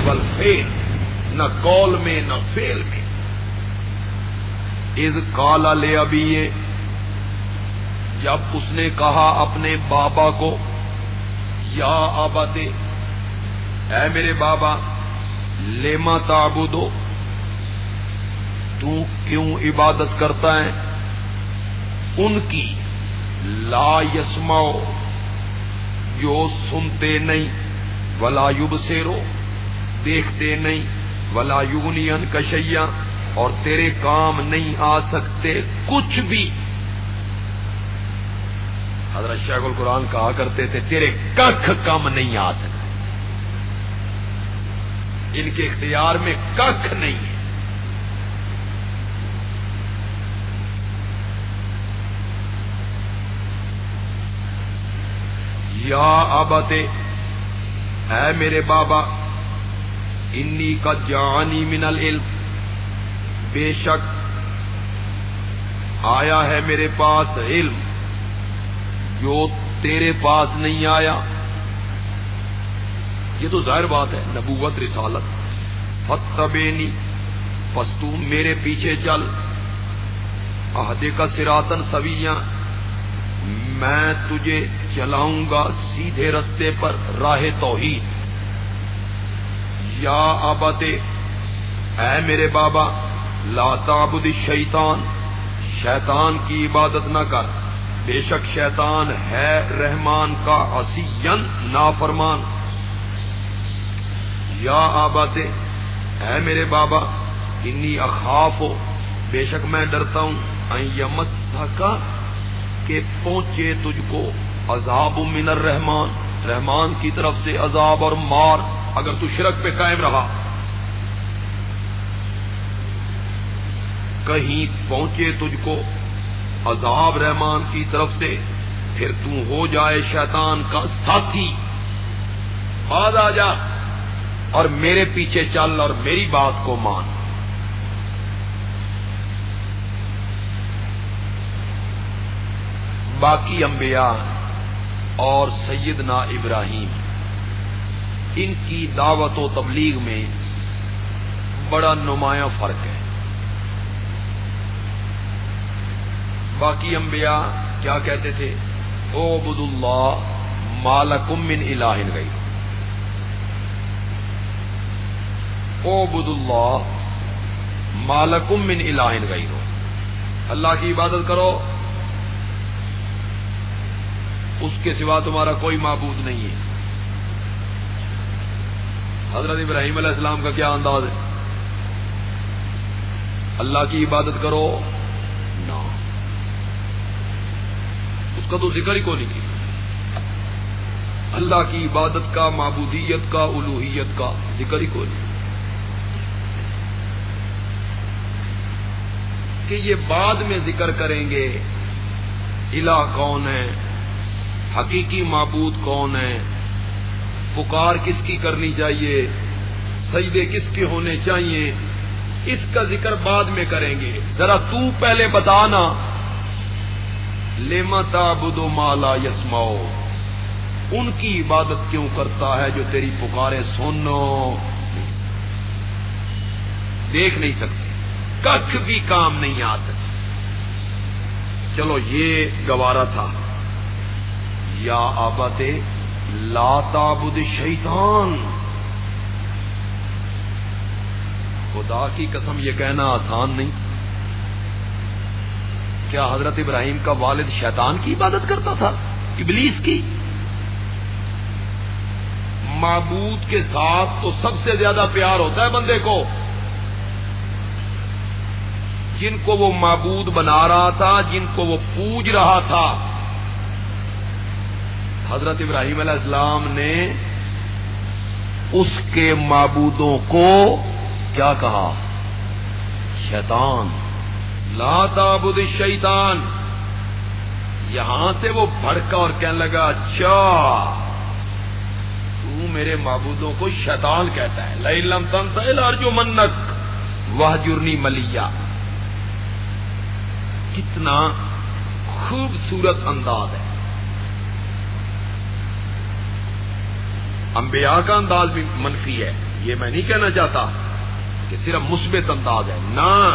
بل فیل نہ کال میں نہ فیل میں از کالا لے ابھی یہ جب اس نے کہا اپنے بابا کو یا آبا اے میرے بابا لیما تابو دو تو کیوں عبادت کرتا ہے ان کی لا یسماؤ جو سنتے نہیں ولا یوب سیرو دیکھتے نہیں، ولا یونین کشیا اور تیرے کام نہیں آ سکتے کچھ بھی۔ حضرت شیخ القرآن کہا کرتے تھے، تیرے ککھ کم نہیں آ سکتے۔ ان کے اختیار میں ککھ نہیں ہے۔ یا آبت اے میرے بابا انی کا جانی من العلم۔ بے شک آیا ہے میرے پاس علم جو تیرے پاس نہیں آیا۔ یہ تو ظاہر بات ہے، نبوت، رسالت۔ فتبینی پس تو میرے پیچھے چل۔ عہدے کا سراتن سویاں، میں تجھے چلاؤں گا سیدھے رستے پر، راہ توحید۔ یا آباد اے میرے بابا، لا تعبد الشیطان، شیطان کی عبادت نہ کر۔ بے شک شیطان ہے رحمان کا اسین نافرمان۔ یا آباد اے میرے بابا، انی اخاف ہو بے شک میں ڈرتا ہوں۔ یمت کا کہ پہنچے تجھ کو عذاب من الرحمان رحمان کی طرف سے عذاب اور مار۔ اگر تو شرک پہ قائم رہا۔ کہیں پہنچے تجھ کو عذاب رحمان کی طرف سے، پھر تو ہو جائے شیطان کا ساتھی۔ بعد آ جا اور میرے پیچھے چل اور میری بات کو مان۔ باقی انبیاء اور سیدنا ابراہیم۔ ان کی دعوت و تبلیغ میں بڑا نمایاں فرق ہے۔ باقی انبیاء کیا کہتے تھے؟ او بد اللہ مالکم من الہ گئی او بد اللہ مالکم من الہ گئی اللہ کی عبادت کرو، اس کے سوا تمہارا کوئی معبود نہیں ہے۔ حضرت ابراہیم علیہ السلام کا کیا انداز ہے؟ اللہ کی عبادت کرو، نہ۔ اس کا تو ذکر ہی کو نہیں کیا؟ اللہ کی عبادت کا، معبودیت کا الوحیت کا ذکر ہی کو نہیں؟ کہ یہ بعد میں ذکر کریں گے، الہ کون ہے؟ حقیقی معبود کون ہے؟ پکار کس کی کرنی چاہیے؟ سجدے کس کے ہونے چاہیے؟ اس کا ذکر بعد میں کریں گے۔ ذرا تو پہلے بتانا لیمتا بدو مالا یسماؤ ان کی عبادت کیوں کرتا ہے جو تیری پکارے سنو؟ دیکھ نہیں سکتے۔ کچھ بھی کام نہیں آ سکتے چلو یہ گوارا تھا۔ یا آبت لا تابد شیطان خدا کی قسم یہ کہنا آسان نہیں۔ کیا حضرت ابراہیم کا والد شیطان کی عبادت کرتا تھا؟ ابلیس کی۔ معبود کے ساتھ تو سب سے زیادہ پیار ہوتا ہے بندے کو۔ جن کو وہ معبود بنا رہا تھا، جن کو وہ پوج رہا تھا۔ حضرت ابراہیم علیہ السلام نے اس کے معبودوں کو کیا کہا؟ شیطان، لا تعبد شیطان یہاں سے وہ بھڑکا اور کہنے لگا اچھا تو میرے معبودوں کو شیطان کہتا ہے۔ لئی لم تن جو منک وہ جرنی ملیا۔ کتنا خوبصورت انداز ہے۔ انبیاء کا انداز بھی منفی ہے۔ یہ میں نہیں کہنا چاہتا کہ صرف مثبت انداز ہے۔ نہ۔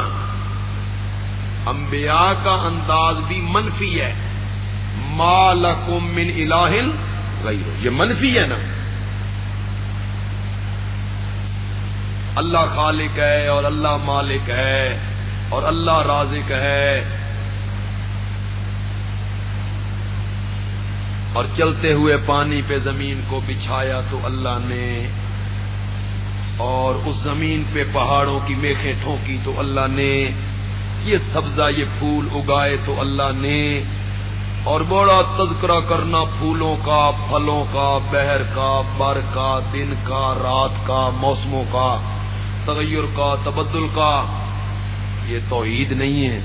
انبیاء کا انداز بھی منفی ہے۔ مالکم من الہ غیر یہ منفی ہے نا۔ اللہ خالق ہے اور اللہ مالک ہے اور اللہ رازق ہے۔ اور چلتے ہوئے پانی پہ زمین کو بچھایا تو اللہ نے، اور اس زمین پہ پہاڑوں کی میخیں ٹھونکی تو اللہ نے، یہ سبزہ، یہ پھول اگائے تو اللہ نے، اور بڑا تذکرہ کرنا پھولوں کا، پھلوں کا، بہر کا، بر کا، دن کا، رات کا، موسموں کا، تغیر کا، تبدل کا، یہ توحید نہیں ہے۔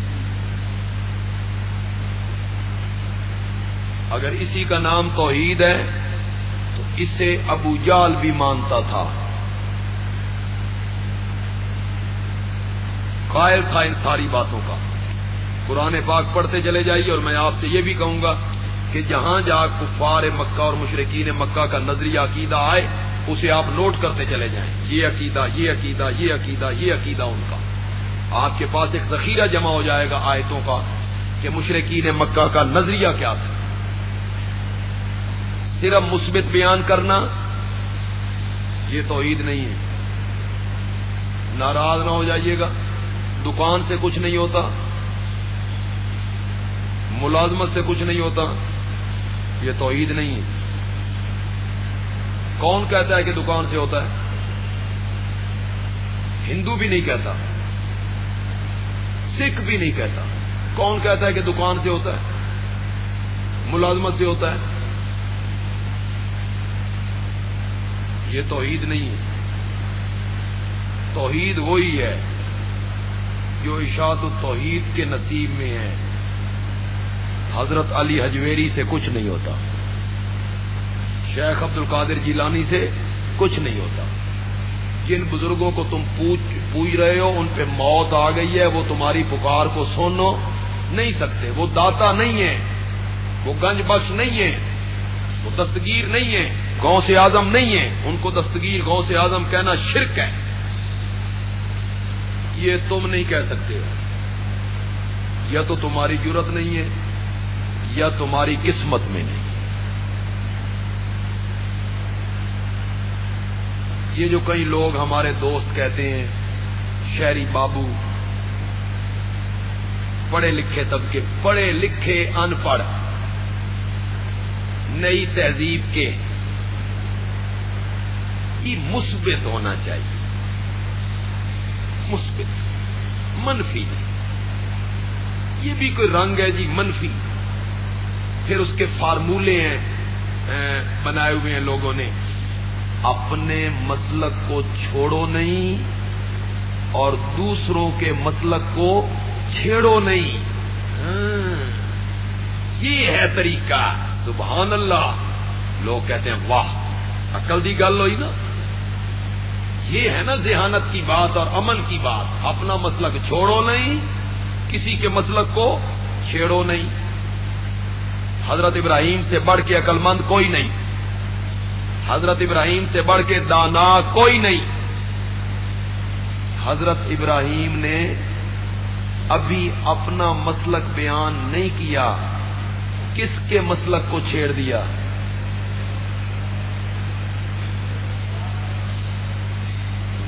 اگر اسی کا نام توحید ہے، تو اسے ابو جال بھی مانتا تھا۔ قائل تھا ان ساری باتوں کا۔ قرآن پاک پڑھتے چلے جائیے اور میں آپ سے یہ بھی کہوں گا کہ جہاں جہاں کفار مکہ اور مشرقین مکہ کا نظریہ عقیدہ آئے، اسے آپ نوٹ کرتے چلے جائیں۔ یہ عقیدہ یہ عقیدہ یہ عقیدہ یہ عقیدہ ان کا۔ آپ کے پاس ایک ذخیرہ جمع ہو جائے گا آیتوں کا کہ مشرقین مکہ کا نظریہ کیا تھا۔ صرف مثبت بیان کرنا، یہ تو عید نہیں ہے۔ ناراض نہ ہو جائیے گا، دکان سے کچھ نہیں ہوتا، ملازمت سے کچھ نہیں ہوتا، یہ توحید نہیں ہے۔ کون کہتا ہے کہ دکان سے ہوتا ہے؟ ہندو بھی نہیں کہتا، سکھ بھی نہیں کہتا۔ کون کہتا ہے کہ دکان سے ہوتا ہے؟ ملازمت سے ہوتا ہے۔ یہ توحید نہیں ہے۔ توحید وہی ہے جو اشاعت التوحید کے نصیب میں ہے۔ حضرت علی حجویری سے کچھ نہیں ہوتا۔ شیخ عبد القادر جیلانی سے کچھ نہیں ہوتا۔ جن بزرگوں کو تم پوچھ رہے ہو، ان پہ موت آ گئی ہے، وہ تمہاری پکار کو سنو نہیں سکتے۔ وہ داتا نہیں ہے وہ گنج بخش نہیں ہے وہ دستگیر نہیں ہے گاؤں سے آزم نہیں ہے۔ ان کو دستگیر گاؤں سے آزم کہنا شرک ہے۔ یہ تم نہیں کہہ سکتے۔ ہو یا تو تمہاری ضرورت نہیں ہے، یا تمہاری قسمت میں نہیں۔ یہ جو کئی لوگ ہمارے دوست کہتے ہیں، شہری بابو، پڑھے لکھے طبقے، پڑھے لکھے ان پڑھ نئی تہذیب کے یہ مثبت ہونا چاہیے۔ مثبت، منفی۔ نہیں یہ بھی کوئی رنگ ہے جی منفی۔ پھر اس کے فارمولے ہیں بنائے ہوئے ہیں لوگوں نے۔ اپنے مسلک کو چھوڑو نہیں اور دوسروں کے مسلک کو چھیڑو نہیں۔ ہاں، یہ ہے طریقہ۔ سبحان اللہ۔ لوگ کہتے ہیں، واہ، عقل دی گل ہوئی نا۔ یہ ہے نا ذہانت کی بات اور امن کی بات۔ اپنا مسلک چھوڑو نہیں، کسی کے مسلک کو چھیڑو نہیں۔ حضرت ابراہیم سے بڑھ کے عقل مند کوئی نہیں۔ حضرت ابراہیم سے بڑھ کے دانا کوئی نہیں۔ حضرت ابراہیم نے ابھی اپنا مسلک بیان نہیں کیا۔ کس کے مسلک کو چھیڑ دیا؟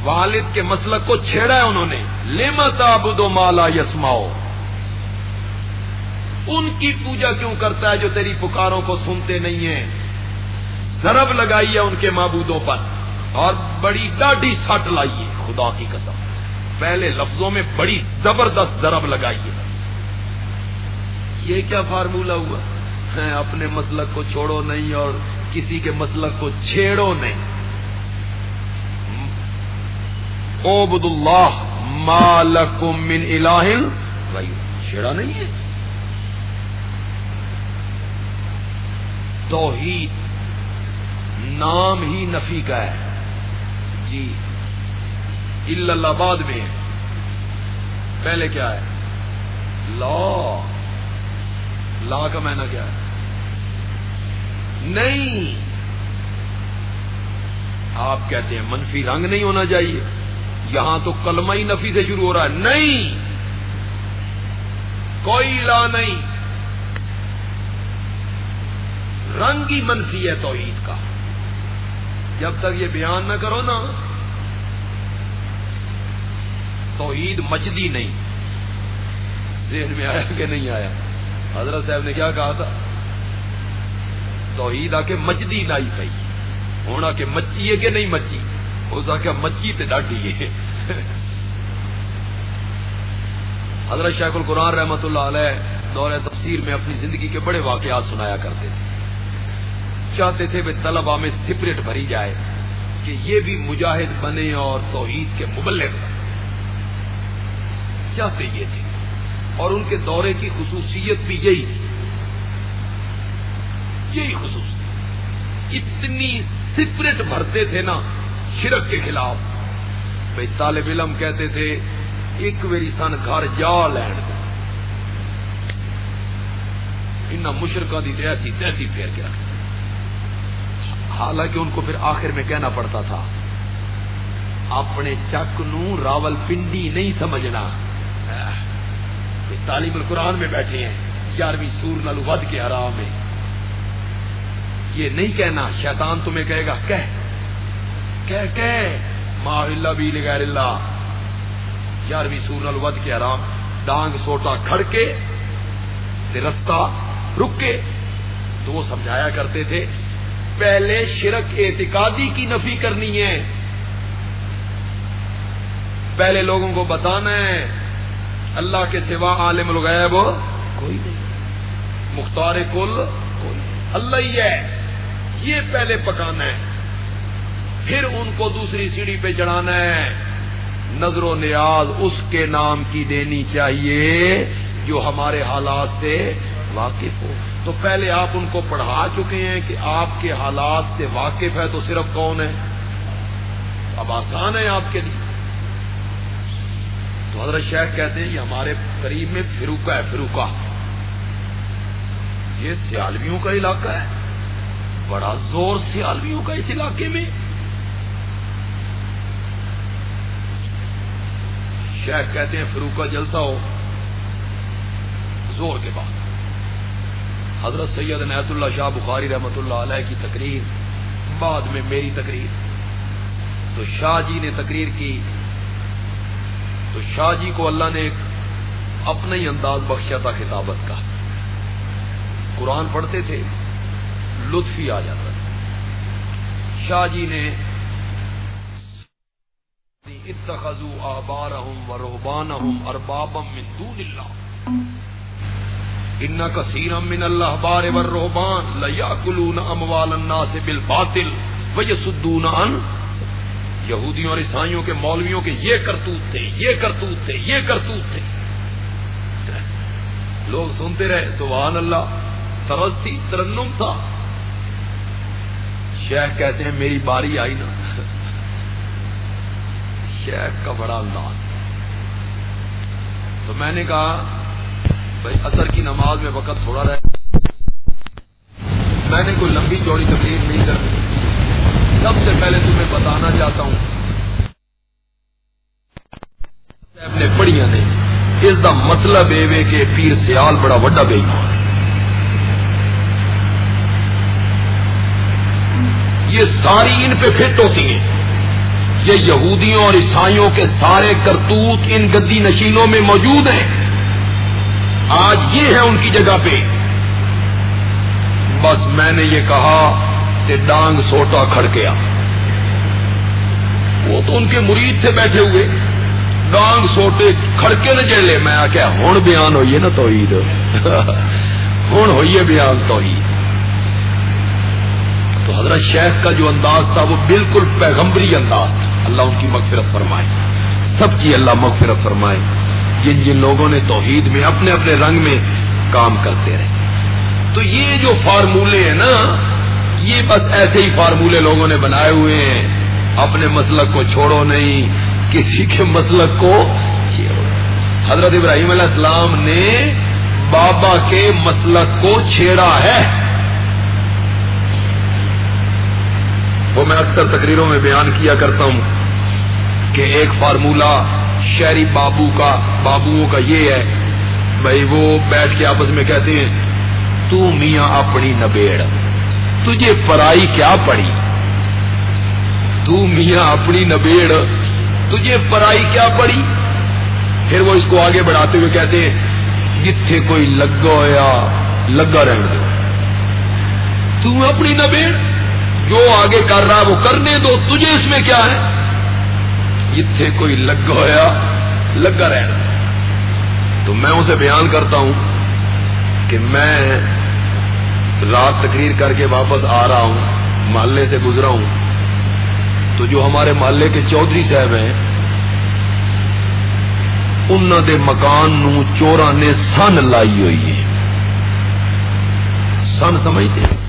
والد کے مسلک کو چھیڑا ہے انہوں نے۔ لیمت آبدو مالا یسماؤ ان کی پوجا کیوں کرتا ہے جو تیری پکاروں کو سنتے نہیں ہیں؟ ضرب لگائیے ان کے معبودوں پر اور بڑی ڈاڈی سٹ لائیے خدا کی قسم۔ پہلے لفظوں میں بڑی زبردست ضرب لگائیے یہ کیا فارمولہ ہوا؟ اپنے مسلک کو چھوڑو نہیں اور کسی کے مسلک کو چھیڑو نہیں۔ اوبد اللہ مالکم من الہ بھائی چھیڑا نہیں ہے۔ توحید نام ہی نفی کا ہے۔ جی اللہ آباد میں۔ ہے پہلے کیا ہے؟ لا۔ لا کا معنی کیا ہے؟ نہیں۔ آپ کہتے ہیں منفی رنگ نہیں ہونا چاہیے۔ یہاں تو کلمہ ہی نفی سے شروع ہو رہا ہے۔ نہیں۔ کوئی لا نہیں۔ رنگ ہی منفی ہے توحید کا۔ جب تک یہ بیان نہ کرو نا، توحید مجدی نہیں۔ ذہن میں آیا کہ نہیں آیا۔ حضرت صاحب نے کیا کہا تھا؟ توحید آ کے مچدی لائی پی ہونا کہ مچی ہے کہ نہیں مچی اس آخیا مچی تے ڈاڈی ہے۔ حضرت شیخ القرآن رحمت اللہ علیہ دور تفسیر میں اپنی زندگی کے بڑے واقعات سنایا کرتے تھے۔ چاہتے تھے وہ طلبا میں سپریٹ بھری جائے، کہ یہ بھی مجاہد بنے اور توحید کے مبلغ چاہتے یہ تھے۔ اور ان کے دورے کی خصوصیت بھی یہی تھی۔ یہی خصوصیت اتنی سپریٹ بھرتے تھے نا شرک کے خلاف۔ بھائی طالب علم کہتے تھے، ایک میری سن گھر جا لین ان مشرقہ دی ایسی تیسی پھیر کے رکھتے حالانکہ ان کو پھر آخر میں کہنا پڑتا تھا، اپنے چک نو راول پنڈی نہیں سمجھنا۔ تعلیم القرآن میں بیٹھے ہیں، گیارہویں سور نلو ود کے آرام میں یہ نہیں کہنا، شیطان تمہیں کہے گا، کہہ کہہ کہہ۔ ما اللہ بھی لغیر اللہ۔ گیارہویں سور نلو ود کے آرام ڈانگ سوٹا کھڑ کے رستہ رک کے تو وہ سمجھایا کرتے تھے، پہلے شرک اعتقادی کی نفی کرنی ہے۔ پہلے لوگوں کو بتانا ہے، اللہ کے سوا عالم الغیب کوئی نہیں۔ مختار کل کوئی اللہ ہی ہے۔ یہ پہلے پکانا ہے، پھر ان کو دوسری سیڑھی پہ چڑھانا ہے۔ نظر و نیاز اس کے نام کی دینی چاہیے جو ہمارے حالات سے واقف ہو۔ تو پہلے آپ ان کو پڑھا چکے ہیں کہ آپ کے حالات سے واقف ہے تو صرف کون ہے؟ اب آسان ہے آپ کے لیے۔ تو حضرت شیخ کہتے ہیں، یہ ہمارے قریب میں فروکا ہے، فروکا۔ یہ سیالویوں کا علاقہ ہے۔ بڑا زور سیالویوں کا اس علاقے میں۔ شیخ کہتے ہیں فروکا جلسہ ہو۔ زور کے بعد۔ حضرت سید نیت اللہ شاہ بخاری رحمت اللہ علیہ کی تقریر، بعد میں میری تقریر۔ تو شاہ جی نے تقریر کی۔ تو شاہ جی کو اللہ نے ایک اپنا ہی انداز بخشا تھا خطابت کا۔ قرآن پڑھتے تھے۔ لطف ہی آ جاتا تھا شاہ جی نے اتخذو آبارہم و رہبانہم اربابم من دون اللہ۔ ان کثیرم من اللہ بار و رہبان لیاکلون اموال الناس بالباطل ویسدون عن یہودیوں اور عیسائیوں کے مولویوں کے یہ کرتوت تھے، یہ کرتوت تھے، یہ کرتوت تھے۔ لوگ سنتے رہے، سبحان اللہ، ترس تھی، ترنم تھا۔ شیخ کہتے ہیں میری باری آئی نا۔ شیخ کا بڑا انداز۔ تو میں نے کہا، بھائی اثر کی نماز میں وقت تھوڑا رہے میں نے کوئی لمبی چوڑی تقریر نہیں کر سب سے پہلے تمہیں بتانا چاہتا ہوں۔ نے پڑھیا نے اس دا مطلب یہ کہ پیر سیال بڑا وڈا بے یہ ساری ان پہ فٹ ہوتی ہیں۔ یہ یہودیوں اور عیسائیوں کے سارے کرتوت ان گدی نشینوں میں موجود ہیں۔ آج یہ ہے ان کی جگہ پہ۔ بس میں نے یہ کہا کہ ڈانگ سوٹا کھڑ گیا۔ وہ تو ان کے مرید سے بیٹھے ہوئے۔ ڈانگ سوٹے کھڑکے نہ جڑے میں آخیا ہوں بیان ہوئیے نا توحید۔ ہوں ہوئیے بیان توحید۔ تو حضرت شیخ کا جو انداز تھا وہ بالکل پیغمبری انداز تھا۔ اللہ ان کی مغفرت فرمائے۔ سب کی اللہ مغفرت فرمائے۔ جن جن لوگوں نے توحید میں اپنے اپنے رنگ میں کام کرتے رہے۔ تو یہ جو فارمولے ہیں نا، یہ بس ایسے ہی فارمولے لوگوں نے بنائے ہوئے ہیں۔ اپنے مسلک کو چھوڑو نہیں، کسی کے مسلک کو چھیڑو۔ حضرت ابراہیم علیہ السلام نے بابا کے مسلک کو چھیڑا ہے۔ وہ میں اکثر تقریروں میں بیان کیا کرتا ہوں کہ ایک فارمولہ شہری بابو کا، بابوؤں کا یہ ہے، بھائی وہ بیٹھ کے آپس میں کہتے ہیں، تو میاں اپنی نبیڑ، تجھے پرائی کیا پڑی؟ تو میاں اپنی نبیڑ، تجھے پرائی کیا پڑی؟ پھر وہ اس کو آگے بڑھاتے ہوئے کہتے ہیں، جتھے کوئی لگا ہوا لگا رہن دو۔ تو اپنی نبیڑ جو آگے کر رہا وہ کرنے دو، تجھے اس میں کیا ہے؟ جتھے کوئی لگا ہوا، لگا رہنا۔ تو میں اسے بیان کرتا ہوں کہ میں رات تقریر کر کے واپس آ رہا ہوں، محلے سے گزرا ہوں۔ تو جو ہمارے محلے کے چودھری صاحب ہیں انہوں دے مکان نو چورا نے سن لائی ہوئی ہے۔ سن سمجھتے ہیں۔